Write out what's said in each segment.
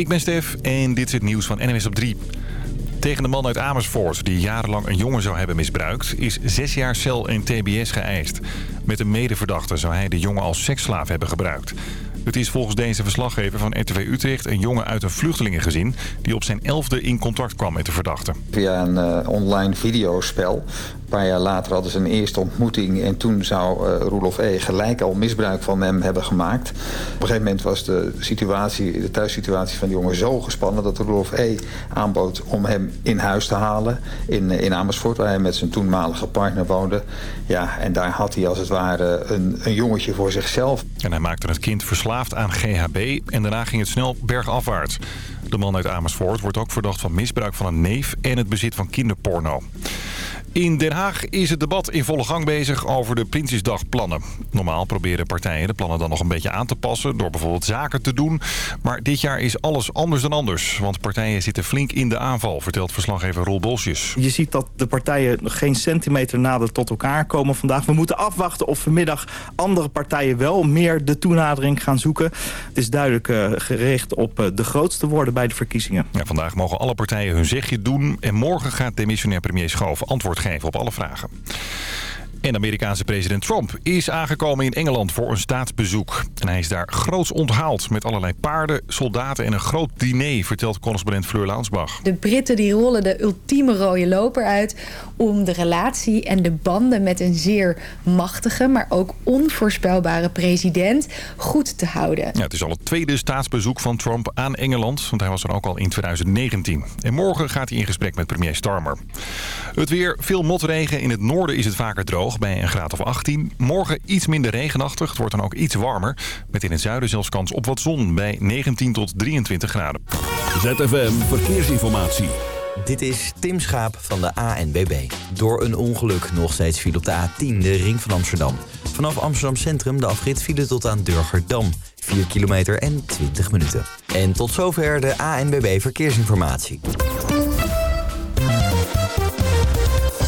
ik ben Stef en dit is het nieuws van NMS op 3. Tegen de man uit Amersfoort, die jarenlang een jongen zou hebben misbruikt... is zes jaar cel en tbs geëist. Met een medeverdachte zou hij de jongen als seksslaaf hebben gebruikt. Het is volgens deze verslaggever van RTV Utrecht een jongen uit een vluchtelingengezin... die op zijn elfde in contact kwam met de verdachte. Via een uh, online videospel. Een paar jaar later hadden ze een eerste ontmoeting... en toen zou uh, Roelof E. gelijk al misbruik van hem hebben gemaakt. Op een gegeven moment was de, situatie, de thuissituatie van de jongen zo gespannen... dat Roelof E. aanbood om hem in huis te halen in, in Amersfoort... waar hij met zijn toenmalige partner woonde. Ja, en daar had hij als het ware een, een jongetje voor zichzelf. En hij maakte het kind verslaafd aan GHB en daarna ging het snel bergafwaarts. De man uit Amersfoort wordt ook verdacht van misbruik van een neef en het bezit van kinderporno. In Den Haag is het debat in volle gang bezig over de Prinsjesdagplannen. Normaal proberen partijen de plannen dan nog een beetje aan te passen... door bijvoorbeeld zaken te doen. Maar dit jaar is alles anders dan anders. Want partijen zitten flink in de aanval, vertelt verslaggever Roel Bosjes. Je ziet dat de partijen nog geen centimeter nader tot elkaar komen vandaag. We moeten afwachten of vanmiddag andere partijen wel meer de toenadering gaan zoeken. Het is duidelijk uh, gericht op uh, de grootste woorden bij de verkiezingen. Ja, vandaag mogen alle partijen hun zegje doen. En morgen gaat demissionair premier Schoof antwoord geven op alle vragen. En Amerikaanse president Trump is aangekomen in Engeland voor een staatsbezoek. En hij is daar groots onthaald met allerlei paarden, soldaten en een groot diner, vertelt correspondent Fleur Launsbach. De Britten die rollen de ultieme rode loper uit om de relatie en de banden met een zeer machtige, maar ook onvoorspelbare president goed te houden. Ja, het is al het tweede staatsbezoek van Trump aan Engeland, want hij was er ook al in 2019. En morgen gaat hij in gesprek met premier Starmer. Het weer, veel motregen. In het noorden is het vaker droog bij een graad of 18. Morgen iets minder regenachtig. Het wordt dan ook iets warmer. Met in het zuiden zelfs kans op wat zon bij 19 tot 23 graden. ZFM Verkeersinformatie. Dit is Tim Schaap van de ANBB. Door een ongeluk nog steeds viel op de A10, de ring van Amsterdam. Vanaf Amsterdam Centrum de afrit file tot aan Durgerdam. 4 kilometer en 20 minuten. En tot zover de ANBB Verkeersinformatie.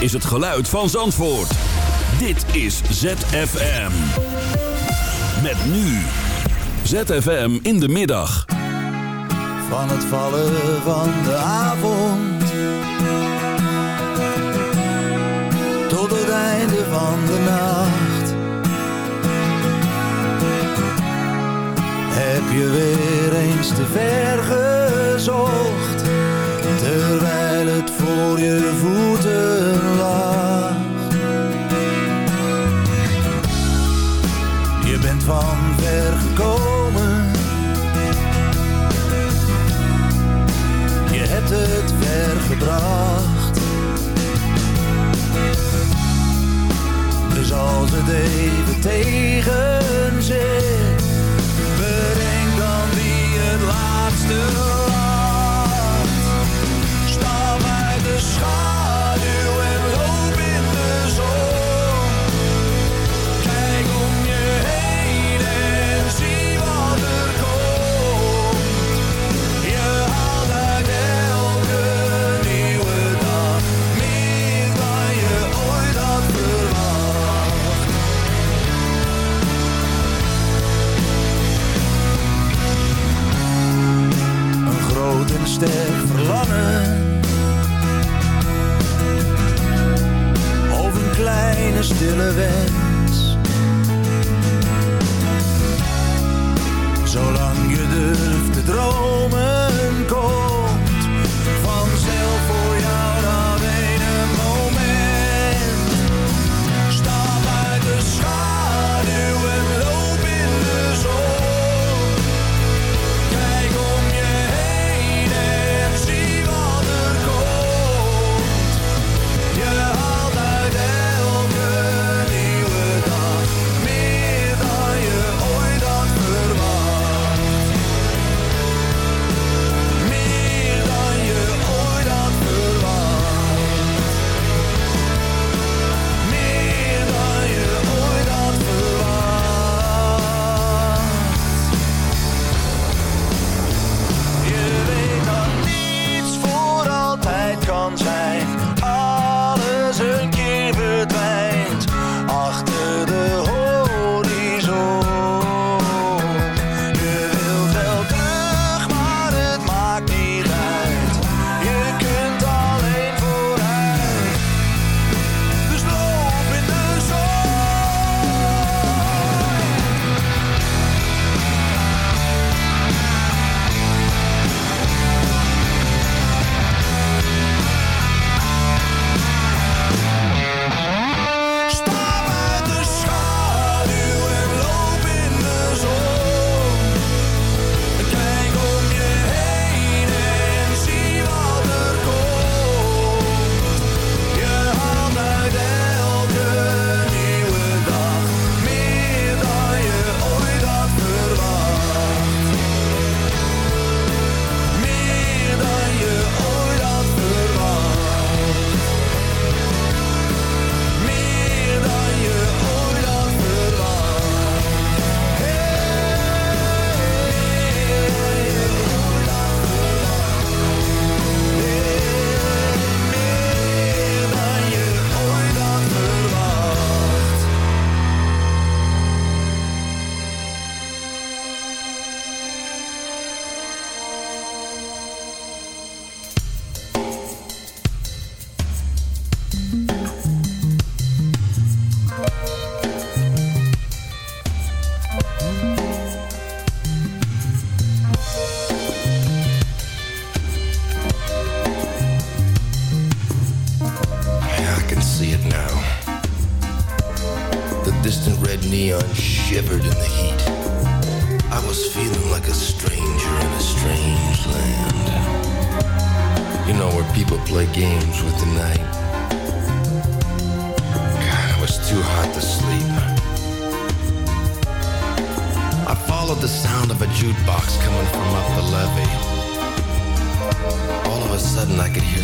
Is het geluid van Zandvoort. Dit is ZFM. Met nu. ZFM in de middag. Van het vallen van de avond. Tot het einde van de nacht. Heb je weer eens te ver gezocht terwijl voor je voeten lag. Je bent van ver gekomen, je hebt het ver gebracht. Dus als het even tegen zit, bedenk dan wie het laatste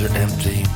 are empty.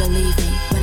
Believe me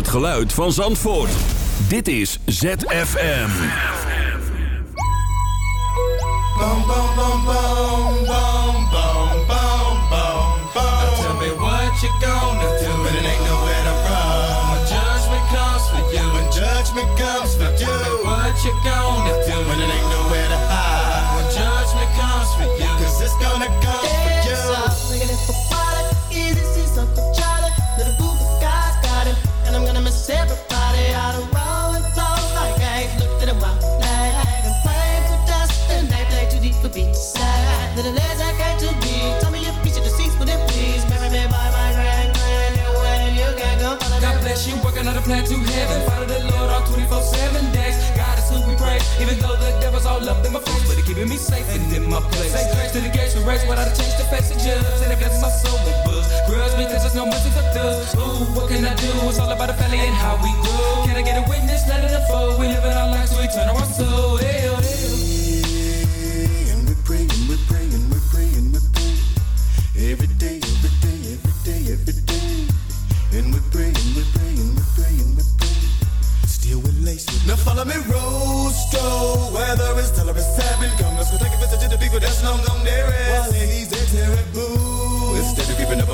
het geluid van Zandvoort. Dit is ZFM. Tell me what you gonna do when it ain't nowhere to run. When judgment comes for you, when judgment comes for you. Tell me what you gonna a plan to heaven. Follow the Lord all 24 7 days. God is who we praise, even though the devil's all up in my face. But he keeping me safe and in my place. Say grace to the gates we race without a change to face the judge. And it blesses my soul with books. Grudge because there's no mercy for thugs. Ooh, what can I do? It's all about the family and how we grow. Can I get a witness? Let it unfold. We live in our lives, we turn our soul. Hell, oh, hell. Oh. And we're praying, we're praying, we're praying, we're praying. Every day, follow me, Rostro. Whether it's tell or seven. Come, let's go take a visit to the people that's long gone there. While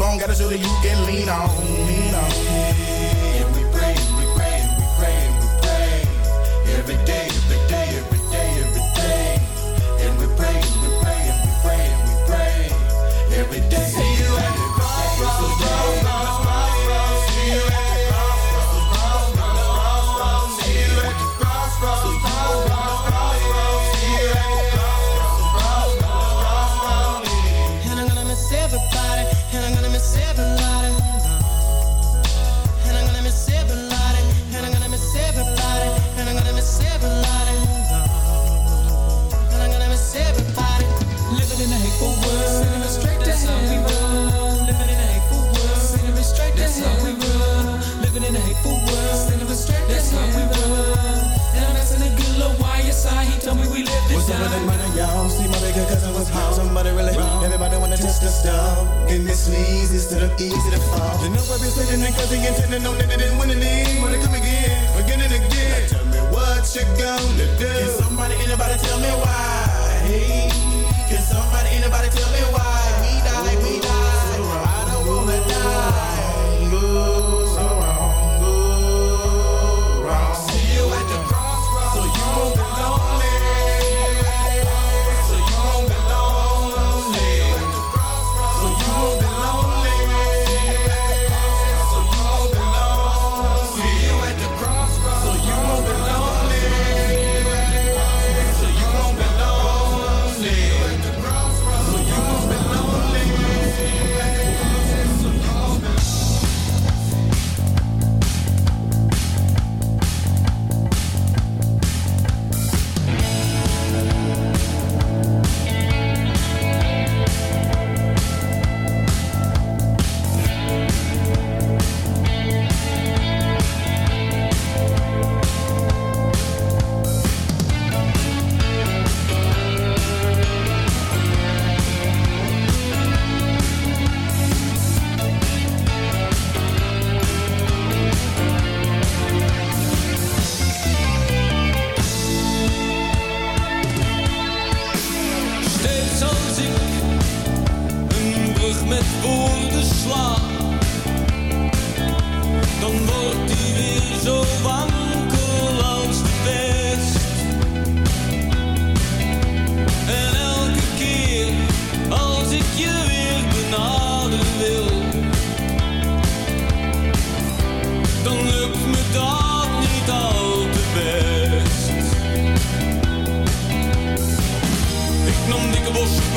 on. Gotta show that you can lean on, lean on. And we pray, we pray, we pray, we pray. Every day, every day, every day, every day. And we pray, we pray, we pray, we pray. Every day. in a hateful world. Cinema straight That's how we roll. Living in a hateful world. Cinema straight That's how we roll. Living in a hateful world. Cinema straight That's how we roll. I'm asking a good little YSI. He told me we live this time. What's up with that money, y'all? See my bigger cousin was hot. Somebody really wrong. Everybody wanna test the stuff. In this leads instead of easy to fall. The number be sitting in cause he intended no that they didn't win the any. Wanna come again, again and again. Now tell me what you gonna do. Can somebody, anybody tell me why? Hey somebody, anybody tell me why?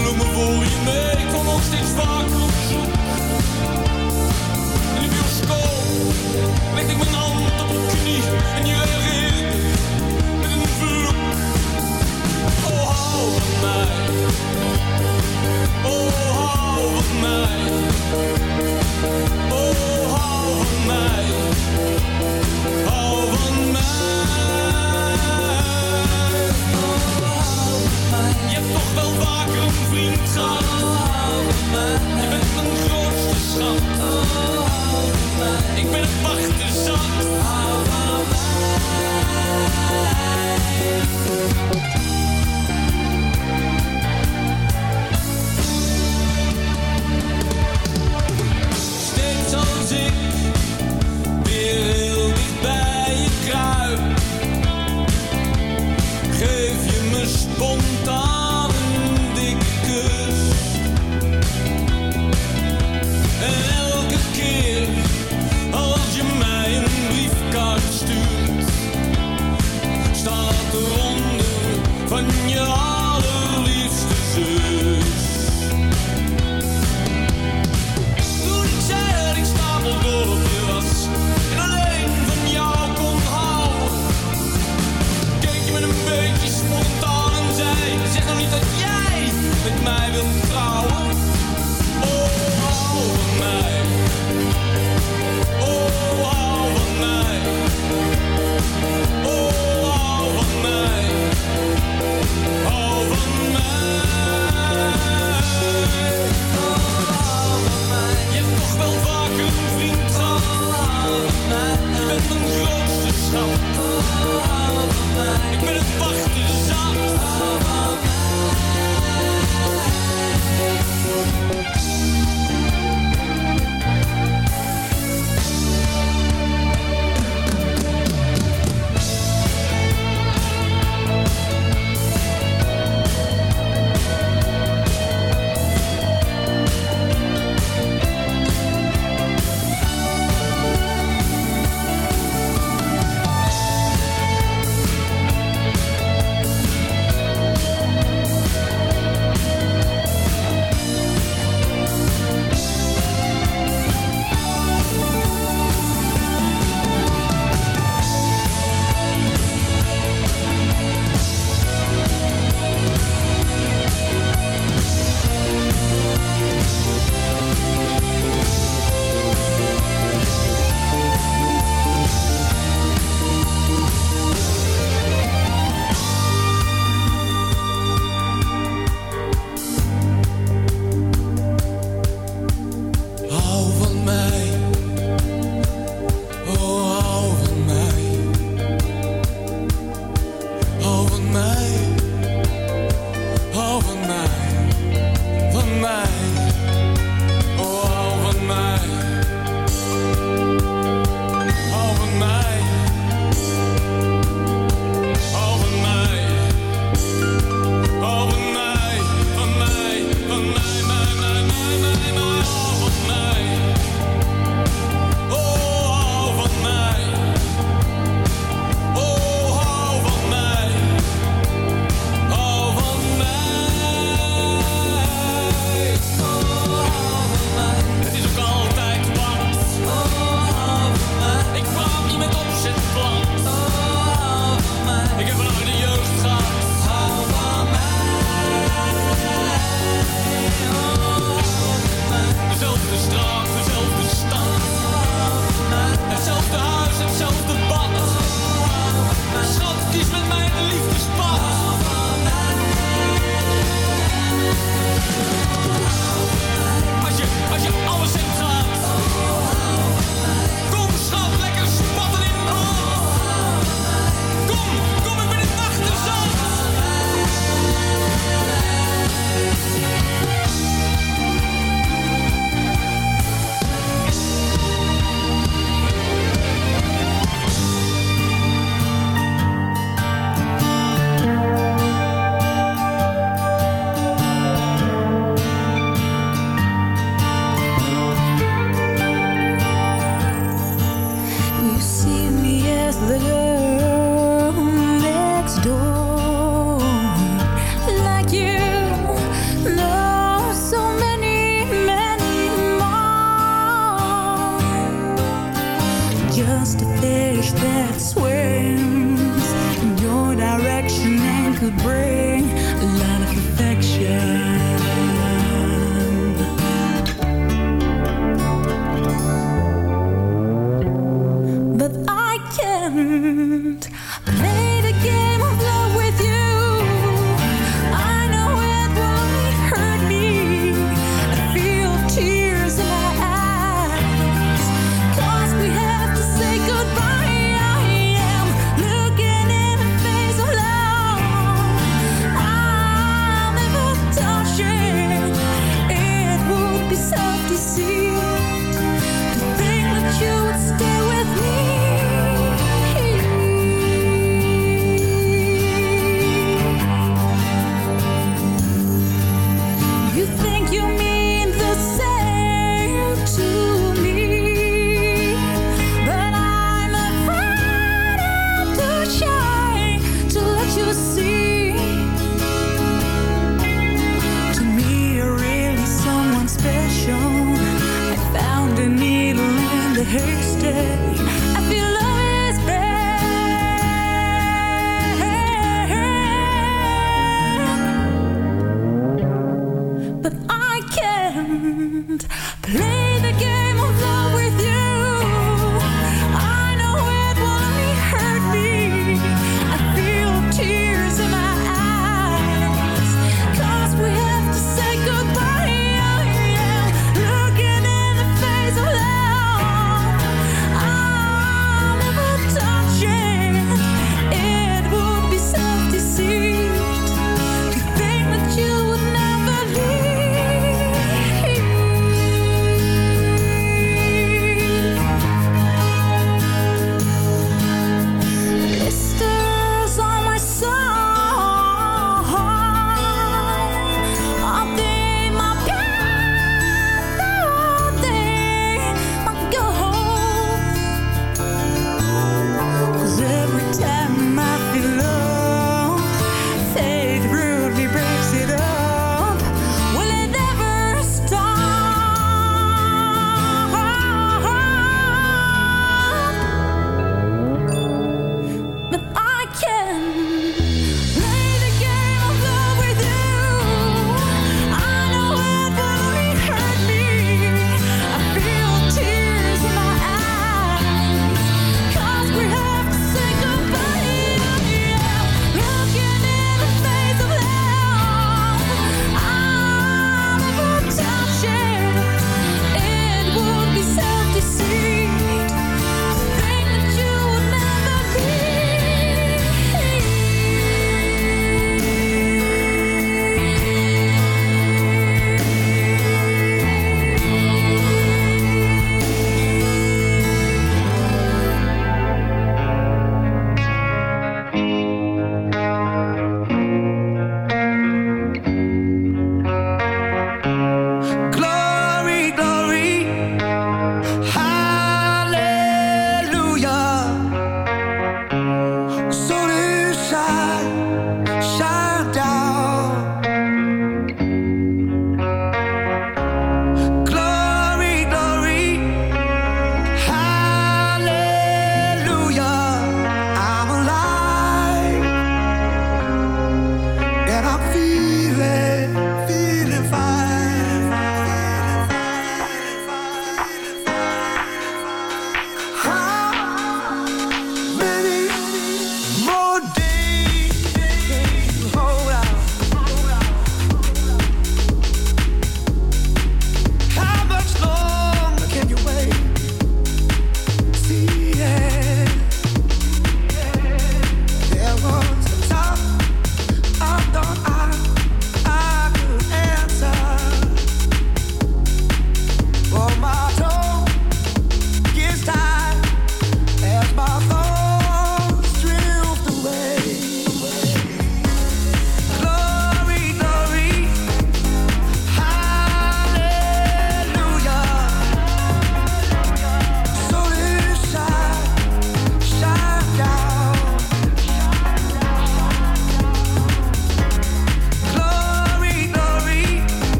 bloemen voor je mee. Ik kom ons steeds vaker op zoek. In de bioscoop leg ik mijn hand op je knie en je reageert met een vloek. Oh, hou van mij. Oh, hou van mij. wel vaak een vriend gehad. Je bent een grootste schat. Ik ben het wachten zat. wil trouwen. Oh, hou van mij. Oh, hou van mij. Oh, hou van mij. Hou van mij. Oh, hou van mij. Je hebt toch wel vaker een vriend gehad. Oh, mij. Je bent mijn grootste schat. Oh, hou van mij. Ik ben het wachten zat. Oh, hou van mij. Thank you.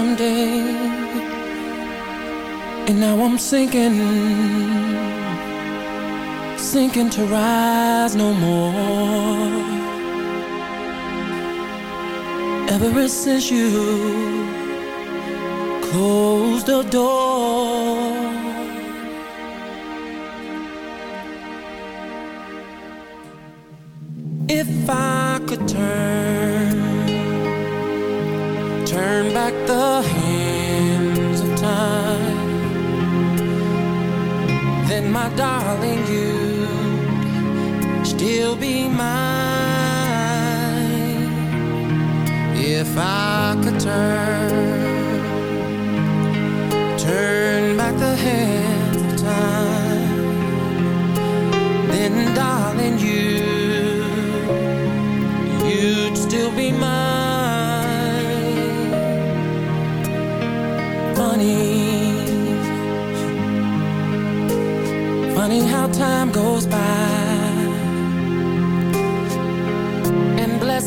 someday. And now I'm sinking Sinking to rise no more. Ever since you Closed the door. Still be mine. If I could turn, turn back the hands of time, then darling, you you'd still be mine. Funny, funny how time goes by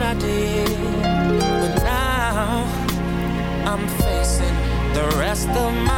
Admit I did. But now I'm facing the rest of my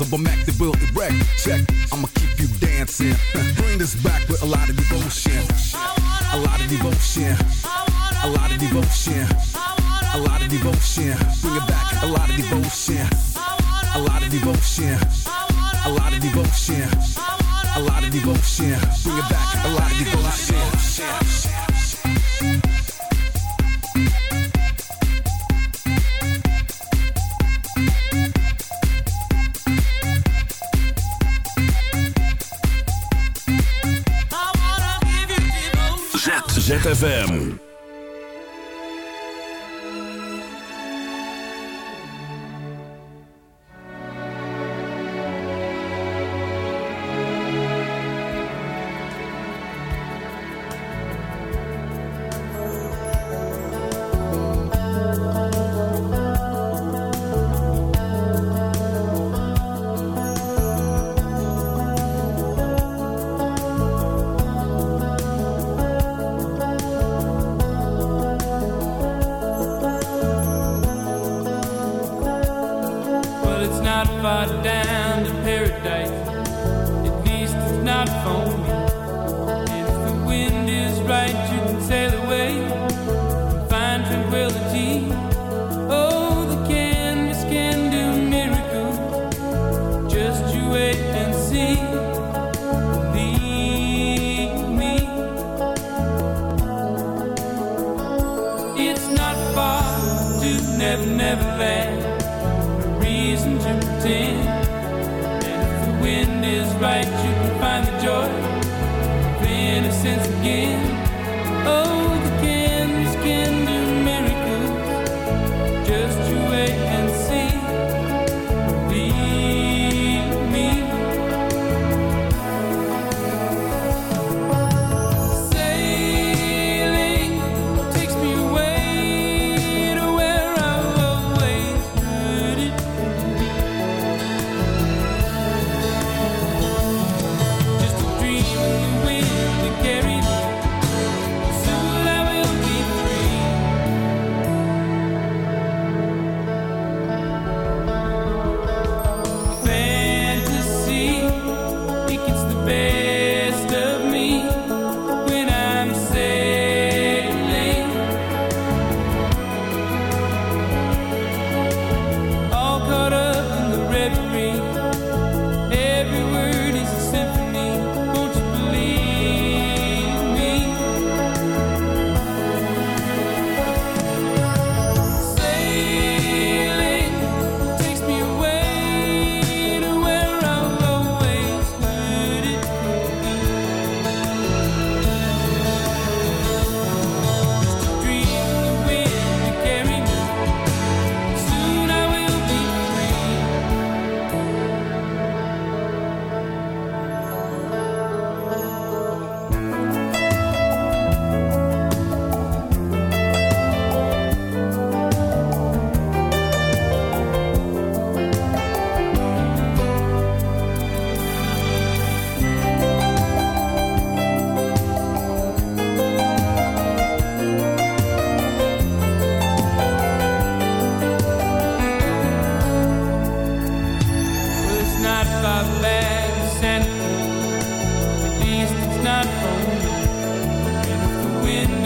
I'm a Mac that will erect. Check, I'ma keep you dancing. Bring this back with a lot of devotion. A lot of devotion. A lot of devotion. A lot of devotion. Bring it back, a lot of devotion. A lot of devotion. A lot of devotion. A lot of devotion. Bring it back, a lot of devotion. ZFM.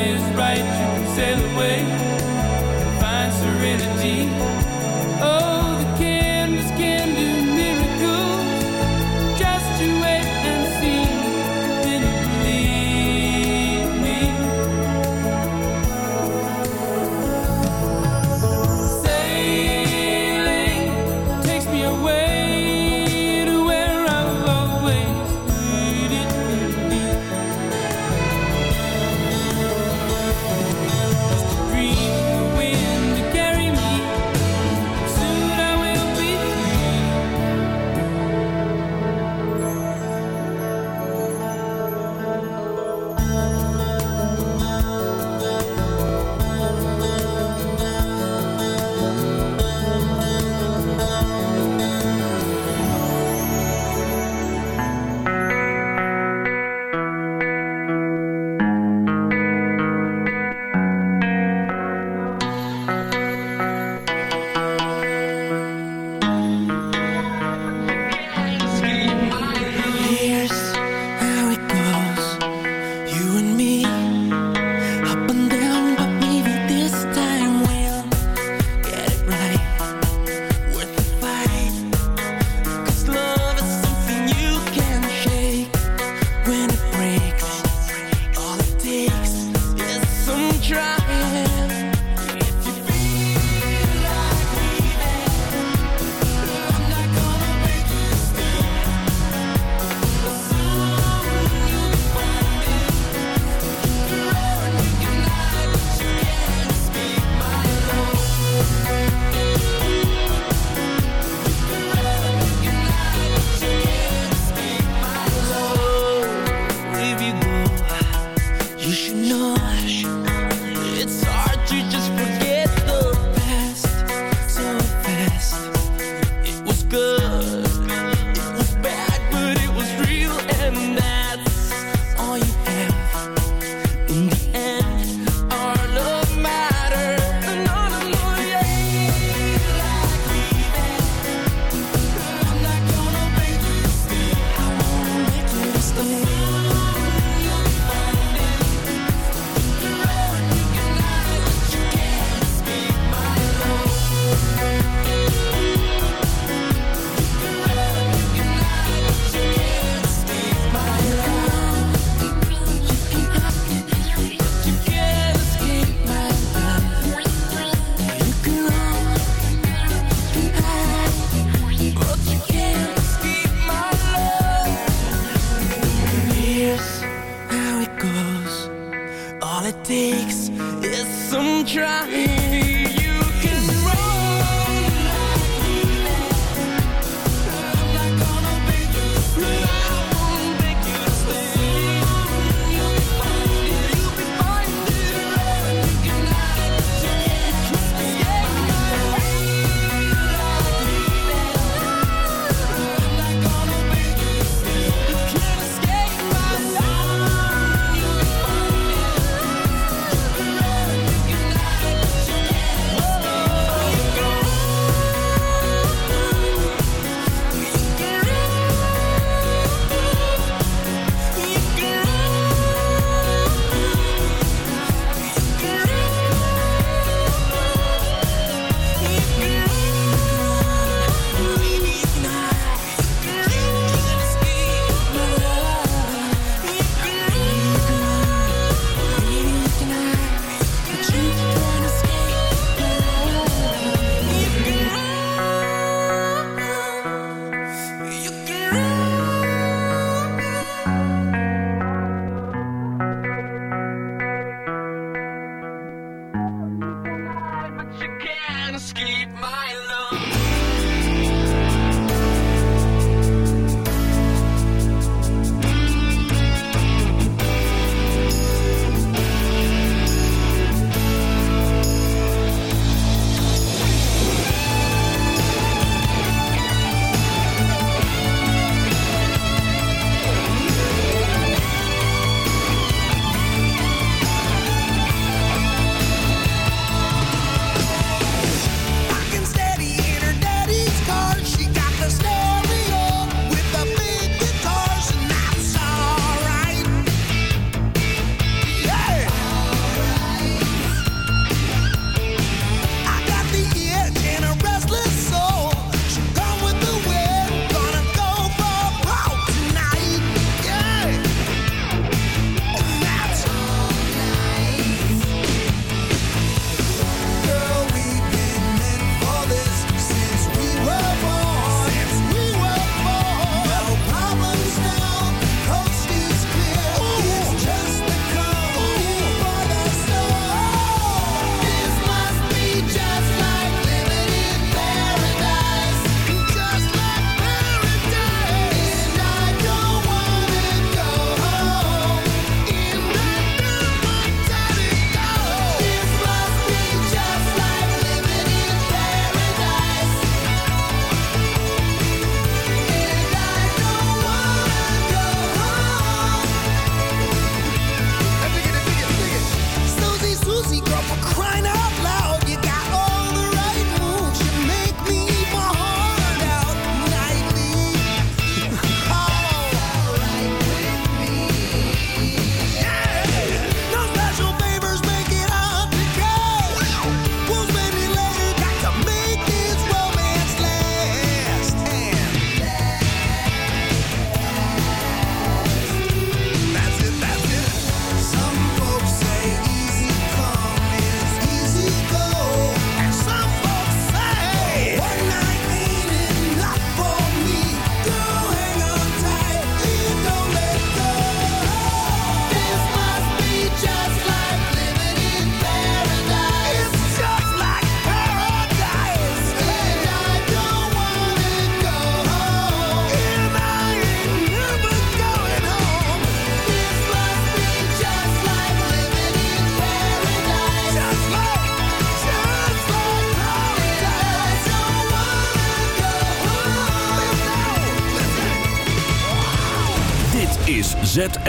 is right, you can sail away and find serenity. Oh.